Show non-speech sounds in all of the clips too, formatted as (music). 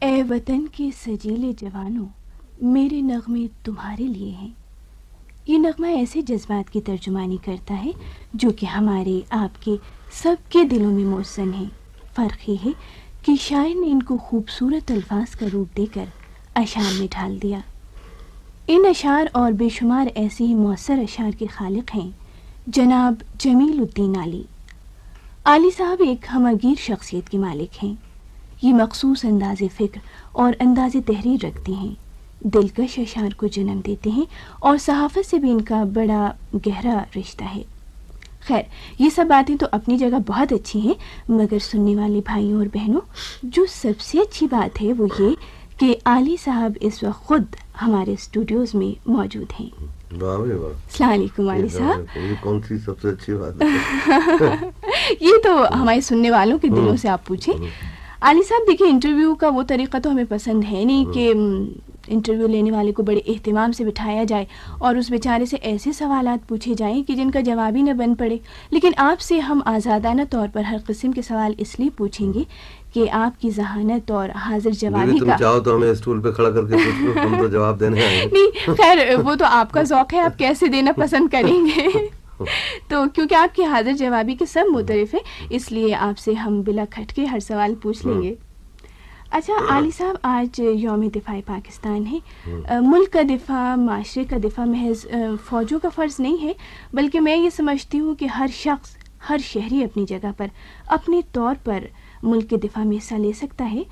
اے وطن کے سجیلے جوانوں، میرے نغمے تمہارے لیے ہیں۔ یہ نغمہ ایسے جذبات کی ترجمانی کرتا ہے جو کہ ہمارے آپ کے سب کے دلوں میں موسن ہیں۔ فرق یہ ہے کہ شاعر نے ان کو خوبصورت الفاظ کا روپ دے کر اشعار میں ڈھال دیا۔ ان اشعار اور بے شمار ایسے ہی مؤثر اشعار کے خالق ہیں۔ جناب جمیل الدین علی۔ علی صاحب ایک ہمگیر شخصیت کے مالک ہیں۔ یہ مخصوص انداز فکر اور انداز تحریر رکھتے ہیں۔ دلکش اشعار کو جنم دیتے ہیں اور صحافت سے بھی ان کا بڑا گہرا رشتہ ہے۔ خیر یہ سب باتیں تو اپنی جگہ بہت اچھی ہیں مگر سننے والے بھائیوں اور بہنوں جو سب سے اچھی بات ہے وہ یہ کہ علی صاحب اس وقت خود ہمارے اسٹوڈیوز میں موجود ہیں۔ السلام علیکم علی صاحب۔ کون سی سب سے اچھی بات (laughs) یہ تو ہمارے سننے والوں کے دلوں سے آپ پوچھیں۔ علی صاحب دیکھیں انٹرویو کا وہ طریقہ تو ہمیں پسند ہے نہیں کہ انٹرویو لینے والے کو بڑے اہتمام سے بٹھایا جائے اور اس بیچارے سے ایسے سوالات پوچھے جائیں کہ جن کا جواب ہی نہ بن پڑے۔ لیکن آپ سے ہم آزادانہ طور پر ہر قسم کے سوال اس لیے پوچھیں گے کہ آپ کی ذہانت اور حاضر جوابی کا چاہو تو ہمیں اسٹول پہ کھڑا کر کے ہم تو جواب دینے (laughs) نہیں خیر وہ تو آپ کا ذوق ہے آپ کیسے دینا پسند کریں گے؟ تو کیونکہ آپ کی حاضر جوابی کے سب مترف ہیں، اس لیے آپ سے ہم بلا کھٹ کے ہر سوال پوچھ لیں گے۔ اچھا علی صاحب، آج یوم دفاع پاکستان ہے۔ ملک کا دفاع، معاشرے کا دفاع محض فوجوں کا فرض نہیں ہے، بلکہ میں یہ سمجھتی ہوں کہ ہر شخص، ہر شہری اپنی جگہ پر، اپنے طور پر ملک کے دفاع میں حصہ لے سکتا ہے۔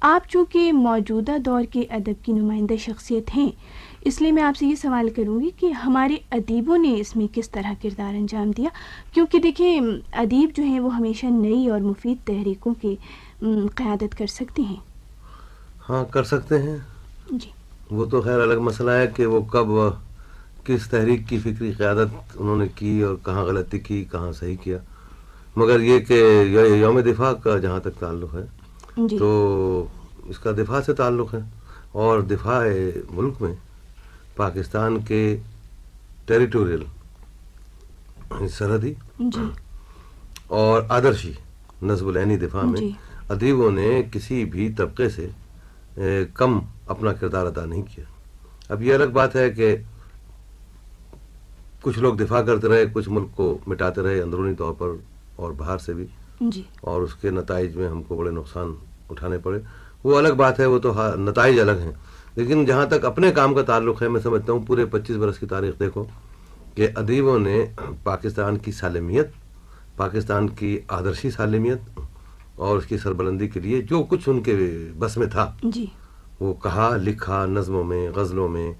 آپ چونکہ موجودہ دور کے ادب کی نمائندہ شخصیت ہیں اس لیے میں آپ سے یہ سوال کروں گی کہ ہمارے ادیبوں نے اس میں کس طرح کردار انجام دیا؟ کیونکہ دیکھیں ادیب جو ہیں وہ ہمیشہ نئی اور مفید تحریکوں کے قیادت کر سکتے ہیں۔ ہاں کر سکتے ہیں۔ جی۔ وہ تو خیر الگ مسئلہ ہے کہ وہ کب کس تحریک کی فکری قیادت انہوں نے کی اور کہاں غلطی کی کہاں صحیح کیا۔ مگر یہ کہ یوم دفاع کا جہاں تک تعلق ہے جی۔ تو اس کا دفاع سے تعلق ہے۔ اور دفاع ملک میں پاکستان کے ٹیریٹوریل سرحدی جی۔ اور آدرشی نصب العینی دفاع میں جی۔ ادیبوں نے کسی بھی طبقے سے کم اپنا کردار ادا نہیں کیا۔ اب یہ الگ بات ہے کہ کچھ لوگ دفاع کرتے رہے کچھ ملک کو مٹاتے رہے اندرونی طور پر اور باہر سے بھی۔ جی۔ اور اس کے نتائج میں ہم کو بڑے نقصان اٹھانے پڑے۔ وہ الگ بات ہے وہ تو نتائج الگ ہیں۔ لیکن جہاں تک اپنے کام کا تعلق ہے میں سمجھتا ہوں پورے پچیس برس کی تاریخ دیکھو کہ ادیبوں نے پاکستان کی سالمیت پاکستان کی آدرشی سالمیت اور اس کی سربلندی کے لیے جو کچھ ان کے بس میں تھا جی۔ وہ کہا لکھا نظموں میں غزلوں میں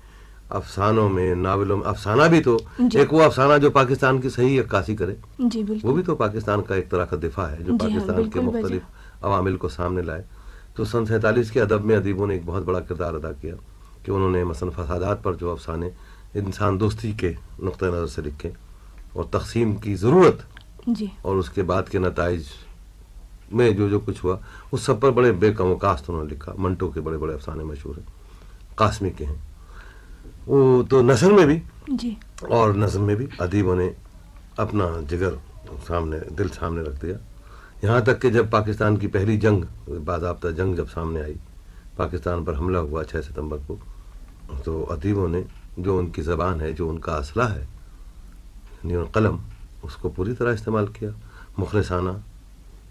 افسانوں میں ناولوں میں افسانہ بھی تو جی۔ ایک وہ افسانہ جو پاکستان کی صحیح عکاسی کرے۔ جی وہ بھی تو پاکستان کا ایک طرح کا دفاع ہے جو جی ہاں، پاکستان کے مختلف عوامل کو سامنے لائے۔ تو سن سینتالیس کے ادب میں ادیبوں نے ایک بہت بڑا کردار ادا کیا کہ انہوں نے مثلاً فسادات پر جو افسانے انسان دوستی کے نقطۂ نظر سے لکھے اور تقسیم کی ضرورت جی۔ اور اس کے بعد کے نتائج میں جو جو کچھ ہوا اس سب پر بڑے بے کم و کاست انہوں نے لکھا۔ منٹو کے بڑے بڑے افسانے مشہور ہیں قاسمی کے ہیں۔ وہ تو نثر میں بھی جی۔ اور نظم میں بھی ادیبوں نے اپنا جگر سامنے دل سامنے رکھ دیا۔ یہاں تک کہ جب پاکستان کی پہلی جنگ باضابطہ جنگ جب سامنے آئی پاکستان پر حملہ ہوا چھ ستمبر کو تو ادیبوں نے جو ان کی زبان ہے جو ان کا اسلحہ ہے یعنی قلم اس کو پوری طرح استعمال کیا مخلصانہ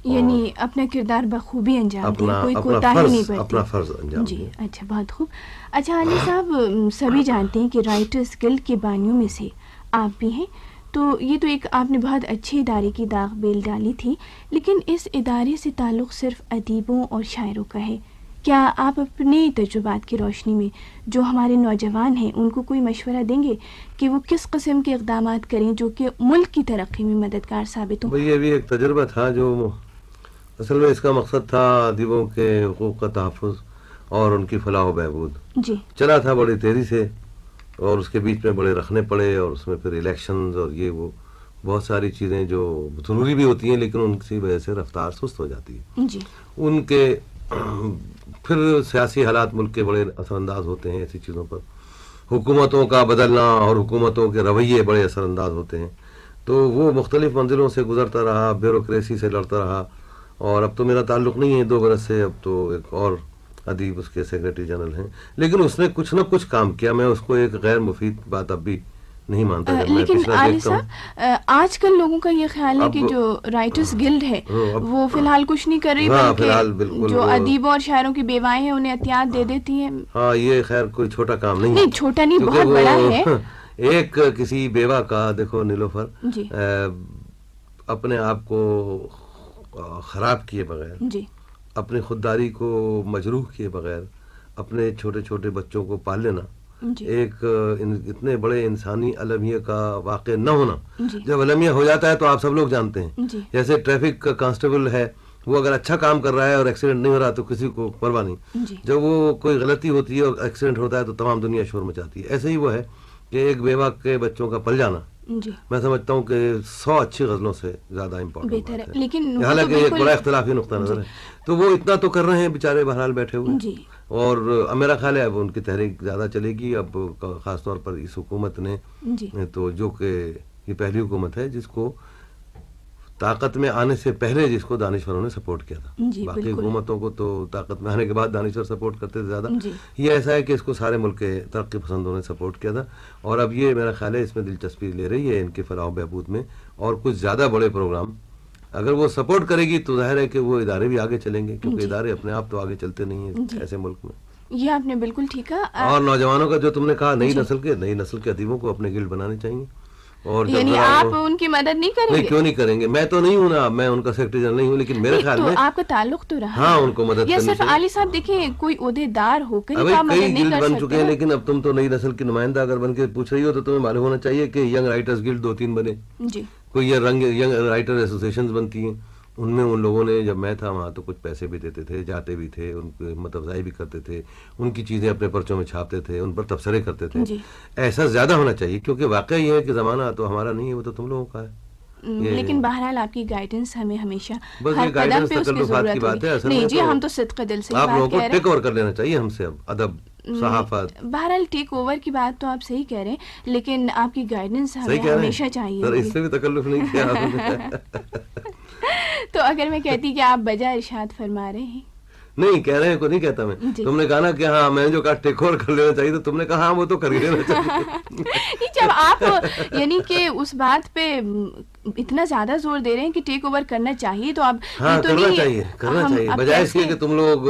یعنی اپنا کردار بخوبی انجام اپنا کوئی اپنا کوتاہی نہیں اپنا فرض انجام جی اچھا بہت خوب۔ اچھا علی صاحب سبھی جانتے ہیں کہ رائٹرز گلڈ کے بانیوں میں سے آپ بھی ہیں۔ تو یہ تو ایک آپ نے بہت اچھے ادارے کی داغ بیل ڈالی تھی لیکن اس ادارے سے تعلق صرف ادیبوں اور شاعروں کا ہے۔ کیا آپ اپنے تجربات کی روشنی میں جو ہمارے نوجوان ہیں ان کو کوئی مشورہ دیں گے کہ وہ کس قسم کے اقدامات کریں جو کہ ملک کی ترقی میں مددگار ثابت ہوں؟ یہ بھی ایک تجربہ تھا جو اصل میں اس کا مقصد تھا ادیبوں کے حقوق کا تحفظ اور ان کی فلاح و بہبود۔ جی۔ چلا تھا بڑی تیزی سے۔ اور اس کے بیچ میں بڑے رکھنے پڑے اور اس میں پھر الیکشنز اور یہ وہ بہت ساری چیزیں جو ضروری بھی ہوتی ہیں لیکن ان کی وجہ سے رفتار سست ہو جاتی ہے۔ جی۔ ان کے (clears throat) پھر سیاسی حالات ملک کے بڑے اثر انداز ہوتے ہیں ایسی چیزوں پر۔ حکومتوں کا بدلنا اور حکومتوں کے رویے بڑے اثر انداز ہوتے ہیں۔ تو وہ مختلف منزلوں سے گزرتا رہا بیوروکریسی سے لڑتا رہا اور اب تو میرا تعلق نہیں ہے دو برس سے اب تو ایک اور ادیب اس کے سیکرٹری جنرل ہیں۔ لیکن اس نے کچھ نہ کچھ کام کیا میں اس کو ایک غیر مفید بات اب بھی نہیں مانتا لیکن عالی صاحب آج کل لوگوں کا یہ خیال ہے کہ جو رائٹرز گلڈ ہے ہاں، وہ فی الحال کچھ نہیں کر رہی ہاں، بلکہ جو ادیبوں اور شاعروں کی بیوائیں ہیں انہیں احتیاط دے دیتی ہیں۔ ہاں یہ خیر کوئی چھوٹا کام نہیں نہیں چھوٹا نہیں بہت بڑا ہے۔ (laughs) ایک کسی بیوہ کا دیکھو نیلوفر جی۔ اپنے آپ کو خراب کیے بغیر جی۔ اپنی خودداری کو مجروح کیے بغیر اپنے چھوٹے چھوٹے بچوں کو پال لینا۔ جی۔ ایک اتنے بڑے انسانی المیہ کا واقع نہ ہونا۔ جی۔ جب المیہ ہو جاتا ہے تو آپ سب لوگ جانتے ہیں۔ جی۔ جیسے ٹریفک کا کانسٹیبل ہے وہ اگر اچھا کام کر رہا ہے اور ایکسیڈنٹ نہیں ہو رہا تو کسی کو پرواہ نہیں۔ جی۔ جب وہ کوئی غلطی ہوتی ہے اور ایکسیڈنٹ ہوتا ہے تو تمام دنیا شور مچاتی ہے۔ ایسے ہی وہ ہے کہ ایک بیوہ کے بچوں کا پل جانا۔ جی۔ میں سمجھتا ہوں کہ سو اچھی غزلوں سے زیادہ امپورٹنٹ بہتر ہے لیکن حالانکہ ایک بڑا اختلافی نقطہ نظر ہے۔ تو وہ اتنا تو کر رہے ہیں بیچارے بہرحال بیٹھے ہوئے۔ جی۔ اور میرا خیال ہے اب ان کی تحریک زیادہ چلے گی۔ اب خاص طور پر اس حکومت نے جی۔ تو جو کہ یہ پہلی حکومت ہے جس کو طاقت میں آنے سے پہلے جس کو دانشوروں نے سپورٹ کیا تھا۔ جی باقی حکومتوں کو تو طاقت میں آنے کے بعد دانشور سپورٹ کرتے تھے زیادہ۔ جی۔ یہ ایسا ہے کہ اس کو سارے ملک کے ترقی پسندوں نے سپورٹ کیا تھا۔ اور اب یہ میرا خیال ہے اس میں دلچسپی لے رہی ہے ان کے فلاح و بہبود میں۔ اور کچھ زیادہ بڑے پروگرام اگر وہ سپورٹ کرے گی تو ظاہر ہے کہ وہ ادارے بھی آگے چلیں گے۔ کیونکہ جی۔ ادارے اپنے آپ تو آگے چلتے نہیں ہیں جی۔ ایسے ملک میں۔ یہ آپ نے بالکل ٹھیک کہا۔ اور نوجوانوں کا جو تم نے کہا نئی جی۔ نسل کے نئی نسل کے ادیبوں کو اپنے گلڈ بنانے چاہیے۔ اور یعنی آپ ان کی مدد نہیں کریں نہیں گے؟ کیوں نہیں کریں گے؟ میں تو نہیں ہوں نا میں ان کا سیکرٹری جنرل نہیں ہوں لیکن میرے خیال میں آپ کا تعلق تو رہا۔ ہاں ان کو مدد یا صرف علی صاحب دیکھیں کوئی عہدے دار ہو کر کئی گلڈ بن چکے ہیں۔ لیکن اب تم تو نئی نسل کی نمائندہ اگر بن کے پوچھ رہی ہو تو تمہیں معلوم ہونا چاہیے کہ ینگ رائٹرز گلڈ دو تین بنے۔ جی۔ کوئی رنگ ینگ رائٹر ایسوسیشنز بنتی ہیں۔ ان میں ان لوگوں نے جب میں تھا وہاں تو کچھ پیسے بھی دیتے تھے جاتے بھی تھے ان کی ہمت افزائی بھی کرتے تھے ان کی چیزیں اپنے پرچوں میں چھاپتے تھے ان پر تبصرے کرتے تھے۔ جی۔ ایسا زیادہ ہونا چاہیے کیونکہ واقعہ یہ ہے کہ زمانہ تو ہمارا نہیں ہے وہ تو تم لوگوں کا ہے۔ لیکن بہرحال آپ کی گائیڈنس ہمیں ہمیشہ ہر قدم پہ اس کی ضرورت بات ہے ہوگی نہیں جی ہم تو صدق دل سے بات کو کہہ رہے ٹیک اوور کر لینا چاہیے ہم سے اب ادب صحافت۔ ہیں بہرحال ٹیک اوور کی بات تو آپ صحیح کہہ رہے ہیں لیکن آپ کی گائیڈنس ہمیں ہمیشہ ہیں۔ چاہیے اس۔ سے بھی تکلف نہیں کیا (laughs) تو اگر میں کہتی کہ آپ بجا ارشاد فرما رہے ہیں۔ نہیں کہہ رہے ہیں کو نہیں کہتا میں۔ جی۔ تم نے کہا نا کہ ہاں میں جو کہا ٹیک اوور کر لینا چاہیے تو تم نے کہا ہاں وہ تو کر ہی لینا چاہیے۔ (laughs) جب آپ یعنی کہ اس بات پہ اتنا زیادہ زور دے رہے ہیں کہ ٹیک اوور کرنا چاہیے تو اب ہاں کرنا چاہیے کرنا چاہیے۔ بجائے اس کے کہ تم لوگ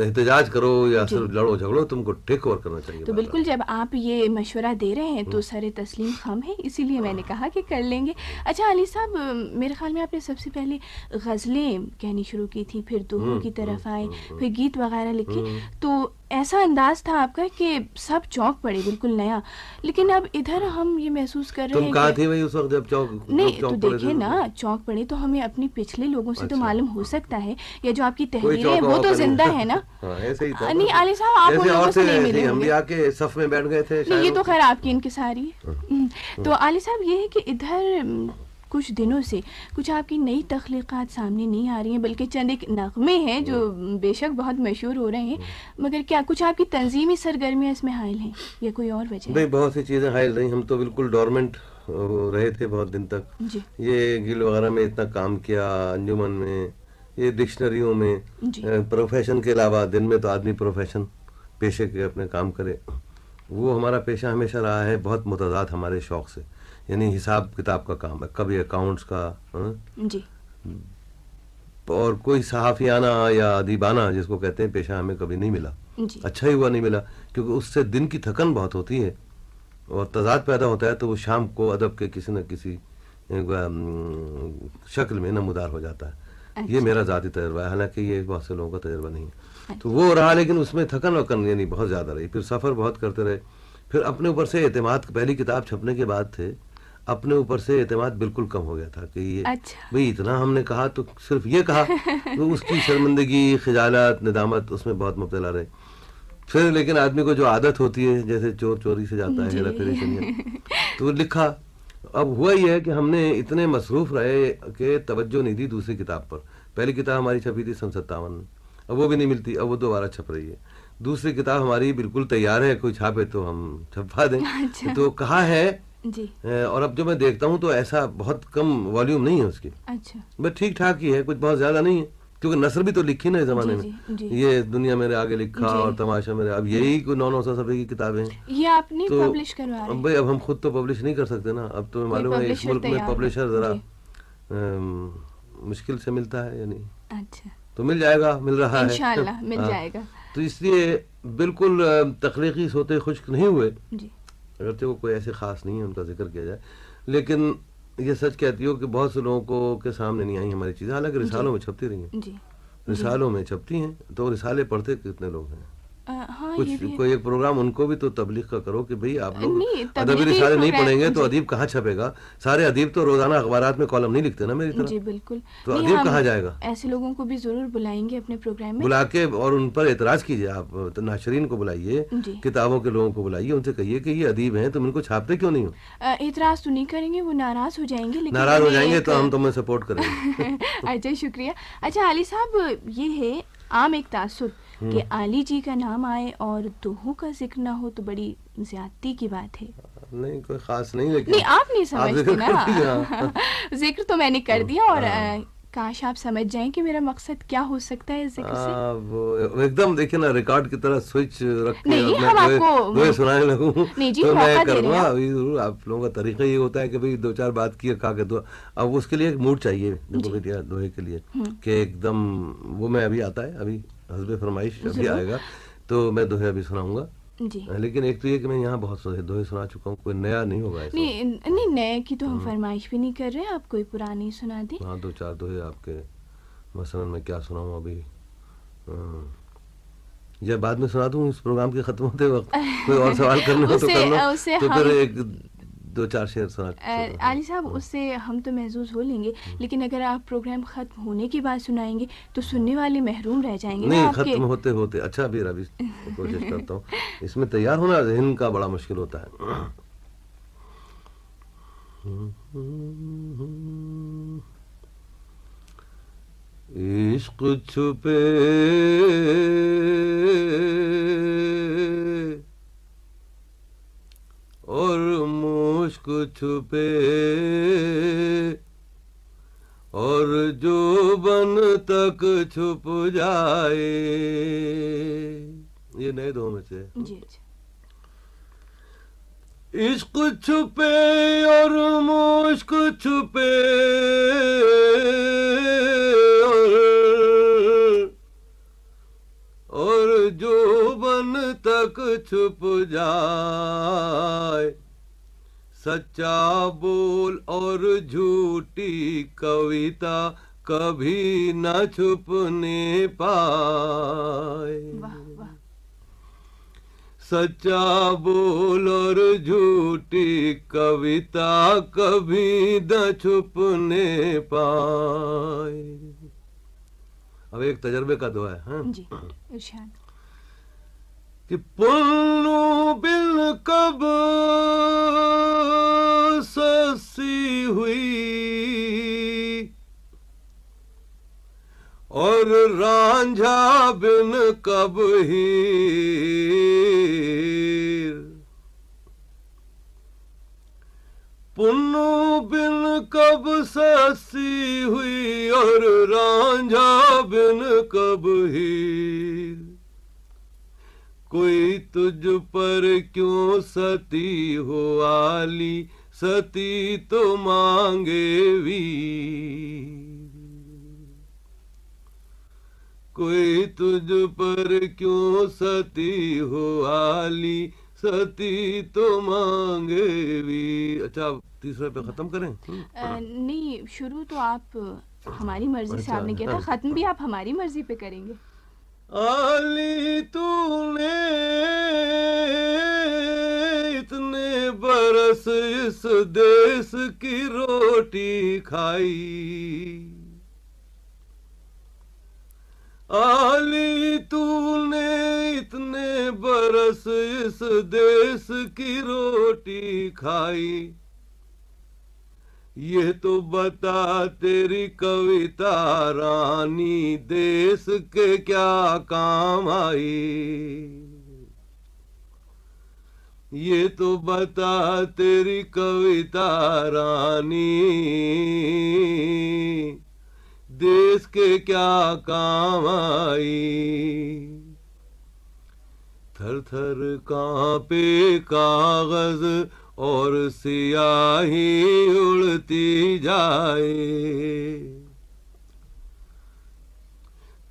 احتجاج کرو یا جی۔ صرف لڑو جھگڑو تم کو ٹیک اوور کرنا چاہیے۔ تو بالکل جب آپ یہ مشورہ دے رہے ہیں تو سر تسلیم خم ہے اسی لیے میں نے کہا کہ کر لیں گے۔ اچھا علی صاحب میرے خیال میں آپ نے سب سے پہلے غزلیں کہنی شروع کی تھی پھر دوہوں ہوں، کی طرف آئے پھر گیت وغیرہ لکھے۔ تو ایسا انداز تھا آپ کا کہ سب چونک پڑے بالکل نیا۔ لیکن اب ادھر ہم یہ محسوس کر رہے ہیں اس وقت جب لوگ نہیں تو دیکھیں؟ نا چونک پڑے تو ہمیں اپنی پچھلے لوگوں سے تو اچھا۔ معلوم ہو سکتا ہے یا جو آپ کی ہیں چوکا وہ تو زندہ ہے نا۔ (laughs) ہاں ایسے ہی تھا۔ نہیں علی صاحب آپ ان ایسے لوگوں اور سے تھے نہیں ایسے ملے ہی ہم ہوں بھی گے آ کے صف میں بیٹھ گئے تھے یہ تو۔ خیر آپ کی انکساری ہے ہم، تو علی صاحب یہ ہے کہ ادھر کچھ دنوں سے کچھ آپ کی نئی تخلیقات سامنے نہیں آ رہی ہیں بلکہ چند ایک نغمے ہیں جو بے شک بہت مشہور ہو رہے ہیں۔ مگر کیا کچھ آپ کی تنظیمی سرگرمیاں اس میں حائل ہیں یا کوئی اور وجہ؟ بھائی بہت سی چیزیں حائل رہی ہم تو بالکل ڈورمنٹ رہے تھے بہت دن تک۔ جی۔ یہ گل وغیرہ میں اتنا کام کیا انجمن میں یہ ڈکشنریوں میں جی۔ پروفیشن کے علاوہ دن میں تو آدمی پروفیشن پیشے کے اپنے کام کرے۔ وہ ہمارا پیشہ ہمیشہ رہا ہے بہت متضاد ہمارے شوق سے۔ یعنی حساب کتاب کا کام ہے کبھی اکاؤنٹس کا ہاں؟ جی۔ اور کوئی صحافیانہ یا ادیبانہ جس کو کہتے ہیں پیشہ ہمیں کبھی نہیں ملا۔ جی۔ اچھا ہی ہوا نہیں ملا کیونکہ اس سے دن کی تھکن بہت ہوتی ہے۔ اور تضاد پیدا ہوتا ہے تو وہ شام کو ادب کے کسی نہ کسی شکل میں نمودار ہو جاتا ہے۔ یہ اچھا۔ میرا ذاتی تجربہ ہے حالانکہ یہ بہت سے لوگوں کا تجربہ نہیں ہے۔ تو وہ رہا لیکن اس میں تھکن وکن یعنی بہت زیادہ رہی۔ پھر سفر بہت کرتے رہے۔ پھر اپنے اوپر سے اعتماد پہلی کتاب چھپنے کے بعد تھے۔ اپنے اوپر سے اعتماد بالکل کم ہو گیا تھا کہ یہ اچھا۔ بھئی اتنا ہم نے کہا تو صرف یہ کہا تو اس کی شرمندگی خجالت ندامت اس میں بہت مبتلا رہے۔ پھر لیکن آدمی کو جو عادت ہوتی ہے جیسے چور چوری سے جاتا ہے جی۔ ہیرا پھیری تو لکھا اب ہوا یہ ہے کہ ہم نے اتنے مصروف رہے کہ توجہ نہیں دی دوسری کتاب پر۔ پہلی کتاب ہماری چھپی تھی سن ستاون۔ میں اب وہ بھی نہیں ملتی اب وہ دوبارہ چھپ رہی ہے۔ دوسری کتاب ہماری بالکل تیار ہے کوئی چھاپے تو ہم چھپا دیں۔ اچھا۔ تو کہا ہے جی۔ اور اب جو میں دیکھتا ہوں تو ایسا بہت کم والیوم نہیں ہے اس کی۔ اچھا۔ بس ٹھیک ٹھاک ہی ہے کچھ بہت زیادہ نہیں ہے۔ کیونکہ نثر بھی تو لکھی نا اس زمانے جی، میں۔ جی۔ یہ دنیا میرے آگے لکھا جی۔ اور تماشا میرے اب یہی کوئی نو نو سو صفحے کی کتابیں ہیں۔ یہ آپ تو پبلش کروا رہے ہیں؟ بھائی اب ہم خود تو پبلش نہیں کر سکتے نا۔ اب تو معلوم ہے اس ملک میں۔ پبلشر ذرا جی۔ مشکل سے ملتا ہے یعنی اچھا۔ تو مل جائے گا مل رہا ہے۔ انشاءاللہ مل ہاں۔ جائے گا۔ تو اس لیے بالکل تخلیقی سوتے خشک نہیں ہوئے۔ جی۔ اگرچہ وہ کوئی ایسے خاص نہیں ہے ان کا ذکر کیا جائے۔ لیکن یہ سچ کہتی ہو کہ بہت سے لوگوں کو کے سامنے نہیں آئی ہماری چیزیں حالانکہ رسالوں میں چھپتی رہی ہیں۔ جی۔ رسالوں میں چھپتی ہیں تو رسالے پڑھتے کتنے لوگ ہیں؟ کچھ بھی ہے۔ کوئی ایک پروگرام ان کو بھی تو تبلیغ کا کرو کہ بھئی آپ لوگ ادبی رسالے نہیں پڑھیں گے تو۔ ادیب کہاں چھپے گا؟ سارے ادیب تو روزانہ اخبارات میں کالم نہیں لکھتے نا میری طرح جی بالکل۔ تو ادیب کہاں جائے گا؟ ایسے لوگوں کو بھی ضرور بلائیں گے اپنے پروگرام میں۔ بلا کے اور ان پر اعتراض کیجیے آپ ناشرین کو بلائیے جی۔ کتابوں کے لوگوں کو بلائیے ان سے کہیے کہ یہ ادیب ہیں تم ان کو چھاپتے کیوں نہیں ہو؟ اعتراض تو نہیں کریں گے وہ ناراض ہو جائیں گے ناراض ہو جائیں گے تو ہم تمہیں سپورٹ کریں گے۔ (laughs) اچھا شکریہ۔ اچھا علی صاحب یہ ہے عام ایک تاثر۔ کہ علی جی کا نام آئے اور دوہوں کا ذکر نہ ہو تو بڑی زیادتی کی بات ہے نہیں کوئی خاص نہیں لیکن نہیں آپ نہیں سمجھتے نا ہاں۔ (laughs) ذکر تو میں نے کر دیا اور ہاں۔ کاش آپ سمجھ جائیں کہ میرا مقصد کیا ہو سکتا ہے ذکر سے ہاں، ایک دم دیکھیں نا ریکارڈ کی طرح سوئچ رکھ کے میں سنانے لگوں جی، تو میں کروں گا آپ۔ ابھی ضرور آپ لوگوں کا طریقہ یہ ہوتا ہے کہ بھئی دو چار بات کی کہا کے دو اب اس کے لیے ایک موڈ چاہیے جی۔ دوہے کے لیے کہ ایک دم وہ میں ابھی آتا ہے ابھی حسب فرمائش ابھی ضرور۔ آئے گا۔ تو میں دوہے ابھی سناؤں گا۔ جی۔ لیکن ایک تو یہ کہ میں یہاں بہت سارے دوہے سنا چکا ہوں کوئی نیا نہیں ہوگا نہیں نئے کی تو ہم فرمائش بھی نہیں کر رہے آپ کوئی پرانی سنا دیں ہاں دو چار دوہے آپ کے۔ مثلا میں کیا سناؤں ابھی؟ ہاں۔ یا بعد میں سنا دوں اس پروگرام کے ختم ہوتے وقت (laughs) کوئی اور سوال کرنا ہو تو اسے- کر لو اسے تو پھر ایک دو چار شعر سنا علی صاحب اس سے ہم تو محظوظ ہو لیں گے لیکن اگر آپ پروگرام ختم ہونے کے بعد سنائیں گے تو سننے والے محروم رہ جائیں گے نہیں ختم ہوتے ہوتے اچھا پھر ابھی کوشش کرتا ہوں۔ اس میں تیار ہونا ذہن کا بڑا مشکل ہوتا ہے۔ عشق چھپے۔ اور مشک چھپے اور جو بن تک چھپ جائے۔ یہ نئے دو میں سے۔ جی اچھا۔ عشق چھپے اور مشک چھپے اور- اور جو بن تک چھپ جائے۔ سچا بول اور جھوٹی کویتا کبھی نہ چھپنے پائے۔ سچا بول اور جھوٹی کویتا کبھی نہ چھپنے پائے۔ اب ایک تجربے کا دعا ہے ہاں؟ جی کہ پلو بل کب سسی ہوئی اور رانجھا بن کب ہیر پنو بن کب سسی ہوئی اور رانجھا بن کب ہیر کوئی تجھ پر کیوں ستی ہو آلی؟ ستی تو مانگے ویر۔ کوئی تجھ پر کیوں ستی ہو آلی؟ ستی تو مانگے ویر۔ اچھا اب تیسرے پہ ختم کریں؟ نہیں شروع تو آپ ہماری مرضی سے آپ نے کیا تھا ہاں۔ ختم بھی آپ ہماری مرضی پہ کریں گے۔ آلی تو نے اتنے برس اس دیس کی روٹی کھائی۔ آلی تو نے اتنے برس اس دیس کی روٹی کھائی۔ یہ تو بتا تیری کویتا رانی دیس کے کیا کام آئی؟ یہ تو بتا تیری کویتا رانی دیس کے کیا کام آئی؟ تھر تھر کانپے کاغذ اور سیاہی اڑتی جائے۔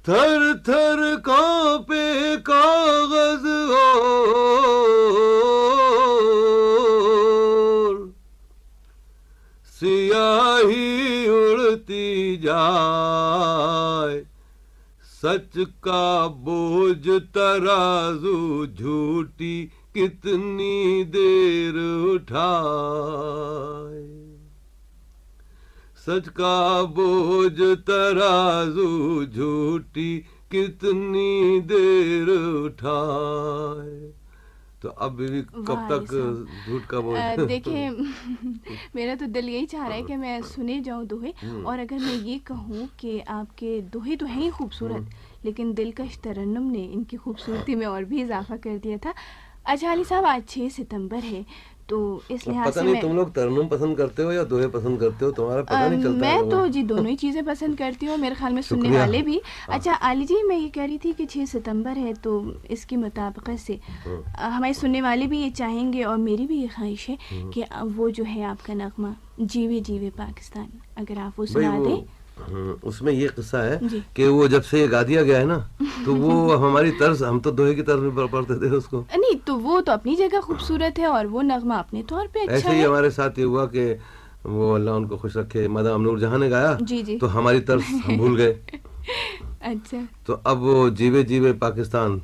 تھر تھر کانپے کاغذ اور سیاہی اڑتی جائے۔ سچ کا بوجھ ترازو جھوٹی کتنی دیر اٹھائے۔ سچ کا بوجھ ترازو جھوٹی کتنی دیر اٹھائے۔ تو اب کب تک۔ جھوٹ کا بوجھ دیکھیں میرا تو دل یہی چاہ رہا ہے کہ میں سنے جاؤں دوہے۔ اور اگر میں یہ کہوں کہ آپ کے دوہے تو ہیں ہی خوبصورت لیکن دلکش ترنم نے ان کی خوبصورتی میں اور بھی اضافہ کر دیا تھا۔ اچھا علی صاحب آج چھ ستمبر ہے تو اس لحاظ پتہ سے نہیں تم لوگ ترنم پسند کرتے ہو یا دوہے پسند کرتے ہو تمہارا پتہ نہیں چلتا میں تو جی دونوں ہی چیزیں پسند کرتی ہوں میرے خیال میں سننے۔ والے بھی ہاں۔ اچھا علی جی میں یہ کہہ رہی تھی کہ چھ ستمبر ہے تو اس کی مطابقت سے ہاں۔ ہمارے سننے والے بھی یہ چاہیں گے اور میری بھی یہ خواہش ہے کہ آ، وہ جو ہے آپ کا نغمہ جیوے جیوے پاکستان اگر آپ وہ سنا دیں ہاں، اس میں یہ قصہ ہے جی۔ کہ وہ جب سے یہ گا دیا گیا ہے نا تو وہ (laughs) ہماری طرز ہم تو دوہے کی طرز میں پڑھ- پڑھتے تھے اس کو۔ نہیں تو وہ تو اپنی جگہ خوبصورت ہے اور وہ نغمہ اپنے طور پہ اچھا ایسے ہی ہمارے ساتھ یہ ہوا کہ وہ اللہ ان کو خوش رکھے۔ مدام نور جہاں نے گایا جی، جی۔ تو ہماری طرز ہم بھول گئے۔ (laughs) اچھا۔ تو اب وہ جیوے جیوے پاکستان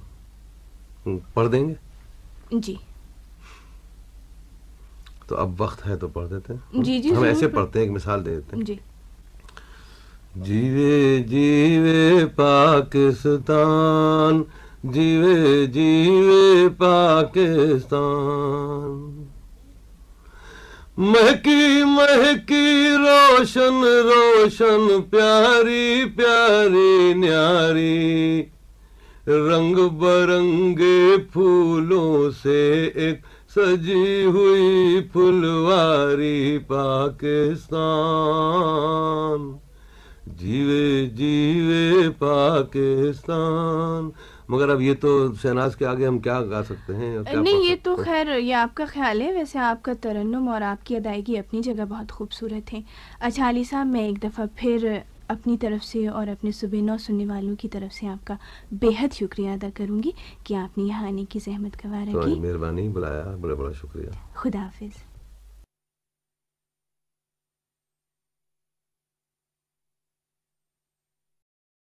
پڑھ دیں گے؟ جی۔ تو اب وقت ہے تو پڑھ دیتے ہیں۔ جی، جی، ہم ایسے پڑھ- پڑھتے ہیں ایک مثال دے دیتے ہیں۔ جی۔ جیوے جیوے پاکستان جیوے جیوے پاکستان مہکی مہکی روشن روشن پیاری پیاری نیاری رنگ برنگے پھولوں سے ایک سجی ہوئی پھلواری پاکستان جیوے جیوے پاکستان۔ مگر اب یہ تو شہناز کے آگے ہم کیا گا سکتے ہیں نہیں یہ تو؟ خیر یہ آپ کا خیال ہے۔ ویسے آپ کا ترنم اور آپ کی ادائیگی اپنی جگہ بہت خوبصورت ہے۔ اچھا علی صاحب میں ایک دفعہ پھر اپنی طرف سے اور اپنے صبح نو سننے والوں کی طرف سے آپ کا بے حد شکریہ ادا کروں گی کہ آپ نے یہاں آنے کی زحمت گوارا کی۔ مہربانی بلایا بڑا بڑا شکریہ۔ خدا حافظ۔